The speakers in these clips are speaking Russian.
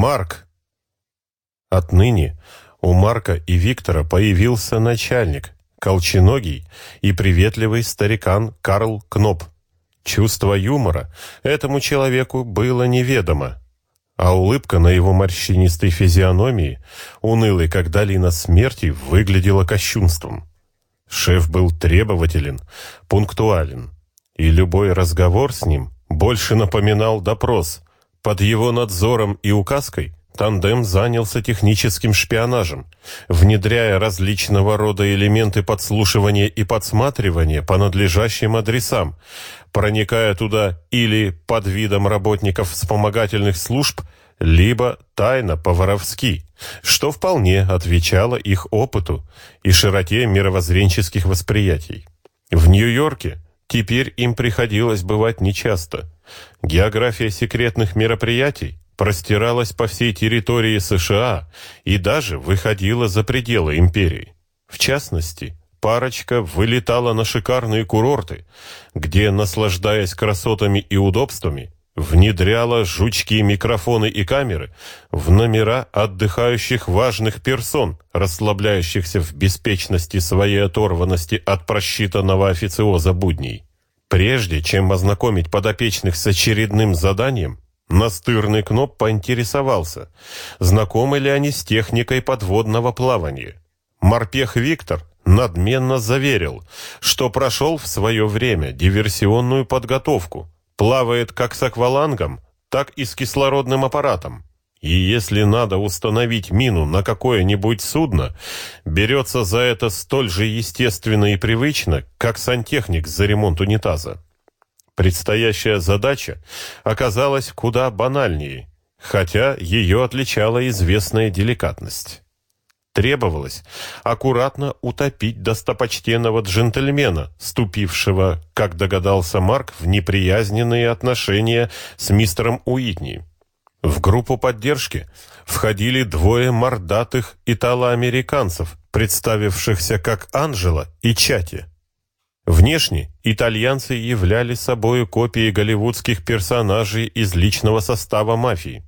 Марк!» Отныне у Марка и Виктора появился начальник, колченогий и приветливый старикан Карл Кноп. Чувство юмора этому человеку было неведомо, а улыбка на его морщинистой физиономии, унылой как долина смерти, выглядела кощунством. Шеф был требователен, пунктуален, и любой разговор с ним больше напоминал допрос. Под его надзором и указкой Тандем занялся техническим шпионажем, внедряя различного рода элементы подслушивания и подсматривания по надлежащим адресам, проникая туда или под видом работников вспомогательных служб, либо тайно по-воровски, что вполне отвечало их опыту и широте мировоззренческих восприятий. В Нью-Йорке теперь им приходилось бывать нечасто. География секретных мероприятий простиралась по всей территории США и даже выходила за пределы империи. В частности, парочка вылетала на шикарные курорты, где, наслаждаясь красотами и удобствами, внедряла жучки микрофоны и камеры в номера отдыхающих важных персон, расслабляющихся в беспечности своей оторванности от просчитанного официоза будней. Прежде чем ознакомить подопечных с очередным заданием, Настырный Кноп поинтересовался, знакомы ли они с техникой подводного плавания. Морпех Виктор надменно заверил, что прошел в свое время диверсионную подготовку, плавает как с аквалангом, так и с кислородным аппаратом. И если надо установить мину на какое-нибудь судно, берется за это столь же естественно и привычно, как сантехник за ремонт унитаза. Предстоящая задача оказалась куда банальнее, хотя ее отличала известная деликатность. Требовалось аккуратно утопить достопочтенного джентльмена, ступившего, как догадался Марк, в неприязненные отношения с мистером Уитни. Группу поддержки входили двое мордатых итало-американцев, представившихся как Анжела и Чати. Внешне итальянцы являли собой копии голливудских персонажей из личного состава мафии.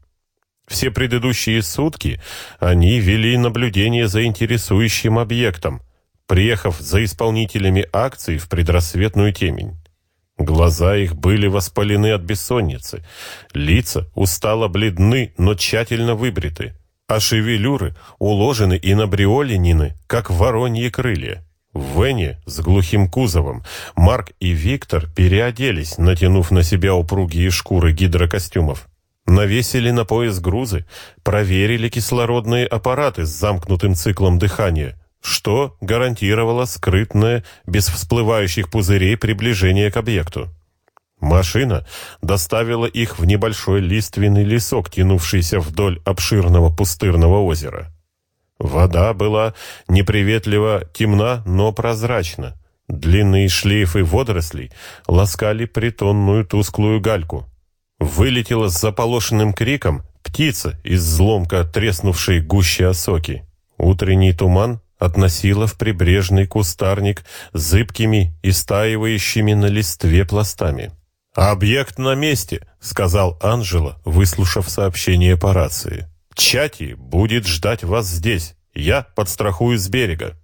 Все предыдущие сутки они вели наблюдение за интересующим объектом, приехав за исполнителями акций в предрассветную темень. Глаза их были воспалены от бессонницы, лица устало бледны, но тщательно выбриты, а шевелюры уложены и набриоленины, как вороньи крылья. В Вене с глухим кузовом Марк и Виктор переоделись, натянув на себя упругие шкуры гидрокостюмов. Навесили на пояс грузы, проверили кислородные аппараты с замкнутым циклом дыхания, что гарантировало скрытное, без всплывающих пузырей, приближение к объекту. Машина доставила их в небольшой лиственный лесок, тянувшийся вдоль обширного пустырного озера. Вода была неприветливо темна, но прозрачна. Длинные шлейфы водорослей ласкали притонную тусклую гальку. Вылетела с заполошенным криком птица из зломка треснувшей гуще осоки. Утренний туман относила в прибрежный кустарник зыбкими и стаивающими на листве пластами. «Объект на месте», — сказал Анжела, выслушав сообщение по рации. Чати будет ждать вас здесь. Я подстрахую с берега».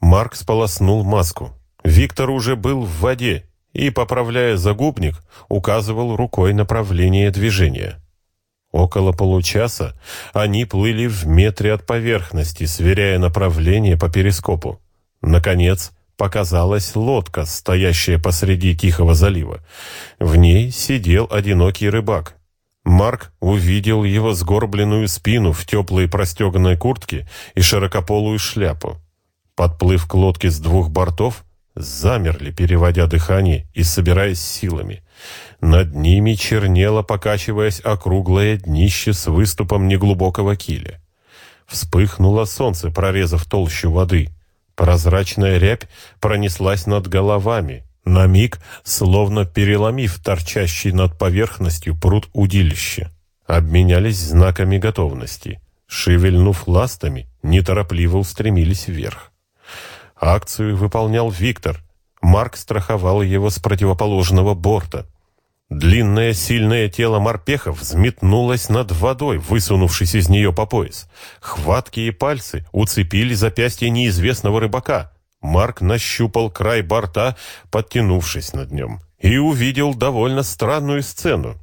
Марк сполоснул маску. Виктор уже был в воде и, поправляя загубник, указывал рукой направление движения. Около получаса они плыли в метре от поверхности, сверяя направление по перископу. Наконец, показалась лодка, стоящая посреди Тихого залива. В ней сидел одинокий рыбак. Марк увидел его сгорбленную спину в теплой простеганной куртке и широкополую шляпу. Подплыв к лодке с двух бортов, замерли, переводя дыхание и собираясь силами. Над ними чернело, покачиваясь, округлое днище с выступом неглубокого киля. Вспыхнуло солнце, прорезав толщу воды. Прозрачная рябь пронеслась над головами, на миг, словно переломив торчащий над поверхностью пруд удилища, обменялись знаками готовности. Шевельнув ластами, неторопливо устремились вверх. Акцию выполнял Виктор. Марк страховал его с противоположного борта. Длинное сильное тело морпеха взметнулось над водой, высунувшись из нее по пояс. Хваткие пальцы уцепили запястье неизвестного рыбака. Марк нащупал край борта, подтянувшись над нем, и увидел довольно странную сцену.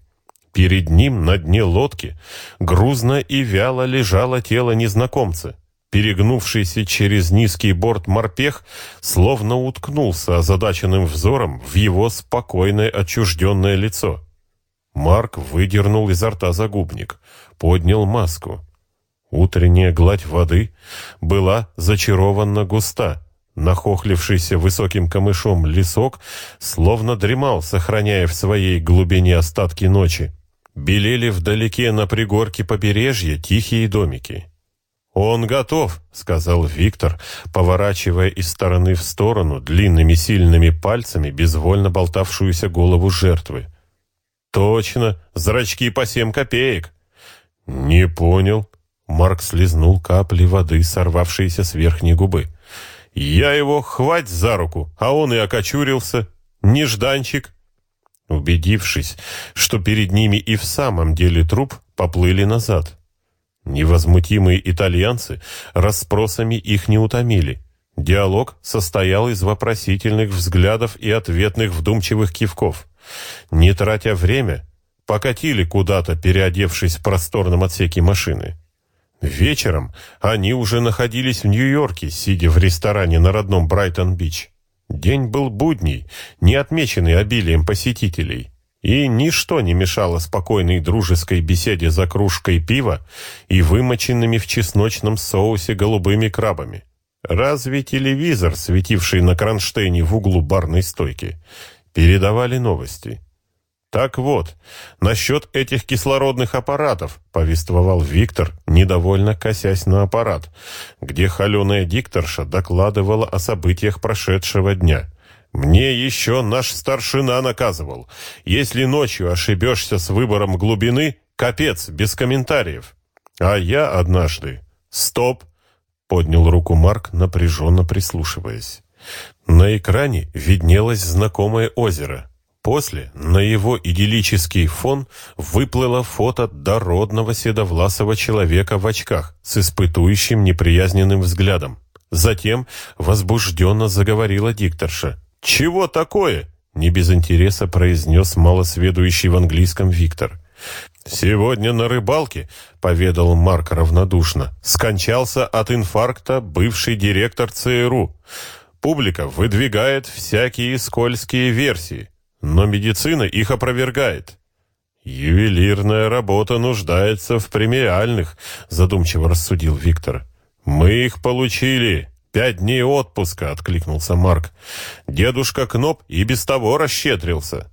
Перед ним на дне лодки грузно и вяло лежало тело незнакомца. Перегнувшийся через низкий борт морпех словно уткнулся озадаченным взором в его спокойное отчужденное лицо. Марк выдернул изо рта загубник, поднял маску. Утренняя гладь воды была зачарованно густа. Нахохлившийся высоким камышом лесок словно дремал, сохраняя в своей глубине остатки ночи. Белели вдалеке на пригорке побережья тихие домики. «Он готов», — сказал Виктор, поворачивая из стороны в сторону длинными сильными пальцами безвольно болтавшуюся голову жертвы. «Точно, зрачки по семь копеек». «Не понял». Марк слезнул капли воды, сорвавшиеся с верхней губы. «Я его хвать за руку, а он и окочурился. Нежданчик». Убедившись, что перед ними и в самом деле труп, поплыли назад. Невозмутимые итальянцы расспросами их не утомили. Диалог состоял из вопросительных взглядов и ответных вдумчивых кивков. Не тратя время, покатили куда-то, переодевшись в просторном отсеке машины. Вечером они уже находились в Нью-Йорке, сидя в ресторане на родном Брайтон-Бич. День был будний, не отмеченный обилием посетителей. И ничто не мешало спокойной дружеской беседе за кружкой пива и вымоченными в чесночном соусе голубыми крабами. Разве телевизор, светивший на кронштейне в углу барной стойки, передавали новости? «Так вот, насчет этих кислородных аппаратов», — повествовал Виктор, недовольно косясь на аппарат, где холеная дикторша докладывала о событиях прошедшего дня — мне еще наш старшина наказывал. Если ночью ошибешься с выбором глубины, капец, без комментариев. А я однажды... Стоп! Поднял руку Марк, напряженно прислушиваясь. На экране виднелось знакомое озеро. После на его идиллический фон выплыло фото дородного седовласого человека в очках с испытующим неприязненным взглядом. Затем возбужденно заговорила дикторша. «Чего такое?» — не без интереса произнес малосведущий в английском Виктор. «Сегодня на рыбалке», — поведал Марк равнодушно, «скончался от инфаркта бывший директор ЦРУ. Публика выдвигает всякие скользкие версии, но медицина их опровергает». «Ювелирная работа нуждается в премиальных», — задумчиво рассудил Виктор. «Мы их получили, «Пять дней отпуска», — откликнулся Марк. «Дедушка Кноп и без того расщедрился».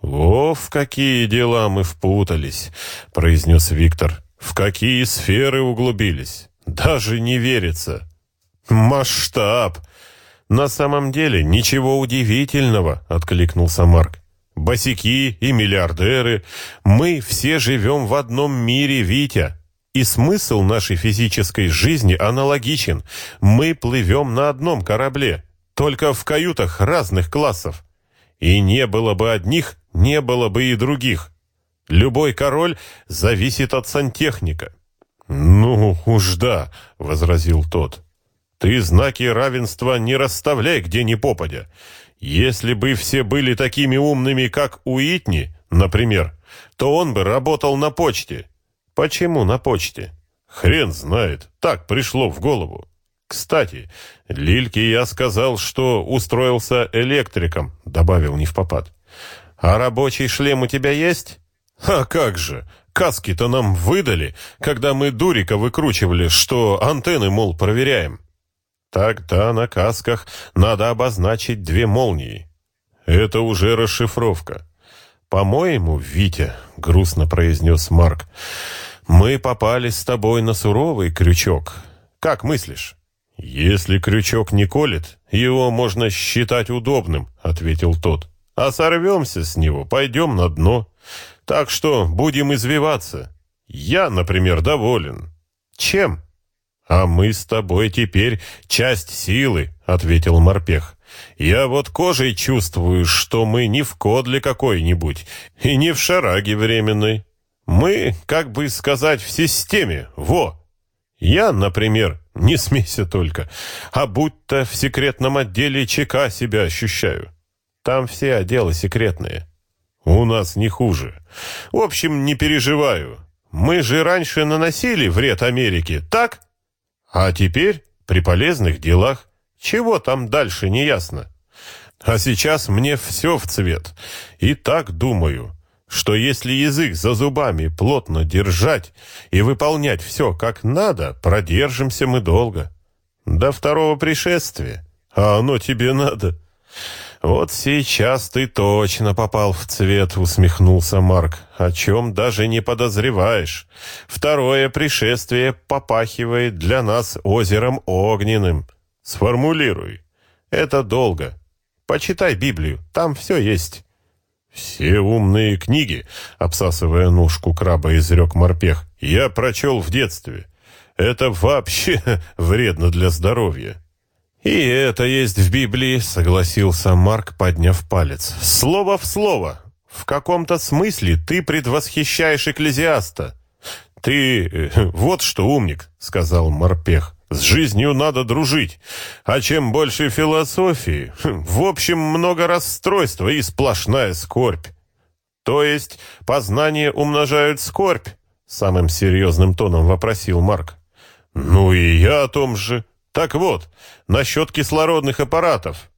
«О, в какие дела мы впутались», — произнес Виктор. «В какие сферы углубились? Даже не верится». «Масштаб!» «На самом деле ничего удивительного», — откликнулся Марк. «Босяки и миллиардеры, мы все живем в одном мире, Витя. И смысл нашей физической жизни аналогичен. Мы плывем на одном корабле, только в каютах разных классов. И не было бы одних, не было бы и других. Любой король зависит от сантехника. «Ну уж да», — возразил тот. «Ты знаки равенства не расставляй где ни попадя. Если бы все были такими умными, как Уитни, например, то он бы работал на почте, Почему на почте? Хрен знает, так пришло в голову. Кстати, Лильке я сказал, что устроился электриком, добавил не в попад. А рабочий шлем у тебя есть? А как же? Каски-то нам выдали, когда мы дурика выкручивали, что антенны, мол, проверяем. Тогда на касках надо обозначить две молнии. Это уже расшифровка. По-моему, Витя, грустно произнес Марк, — мы попали с тобой на суровый крючок. Как мыслишь? Если крючок не колет, его можно считать удобным, ответил тот. А сорвемся с него, пойдем на дно. Так что будем извиваться. Я, например, доволен. Чем? А мы с тобой теперь часть силы, ответил морпех. Я вот кожей чувствую, что мы не в кодле какой-нибудь и не в шараге временной. Мы, как бы сказать, в системе, во. Я, например, не смейся только, а будто в секретном отделе ЧК себя ощущаю. Там все отделы секретные. У нас не хуже. В общем, не переживаю. Мы же раньше наносили вред Америке, так? А теперь при полезных делах. Чего там дальше, не ясно. А сейчас мне все в цвет. И так думаю, что если язык за зубами плотно держать и выполнять все как надо, продержимся мы долго. До второго пришествия. А оно тебе надо. Вот сейчас ты точно попал в цвет, усмехнулся Марк. О чем даже не подозреваешь. Второе пришествие попахивает для нас озером огненным. Сформулируй. Это долго. Почитай Библию, там все есть. «Все умные книги», — обсасывая ножку краба, изрек морпех, — «я прочел в детстве. Это вообще вредно для здоровья». «И это есть в Библии», — согласился Марк, подняв палец. «Слово в слово. В каком-то смысле ты предвосхищаешь экклезиаста». «Ты э, вот что умник», — сказал морпех. С жизнью надо дружить. А чем больше философии, в общем, много расстройства и сплошная скорбь. То есть познание умножают скорбь? Самым серьезным тоном вопросил Марк. Ну и я о том же. Так вот, насчет кислородных аппаратов.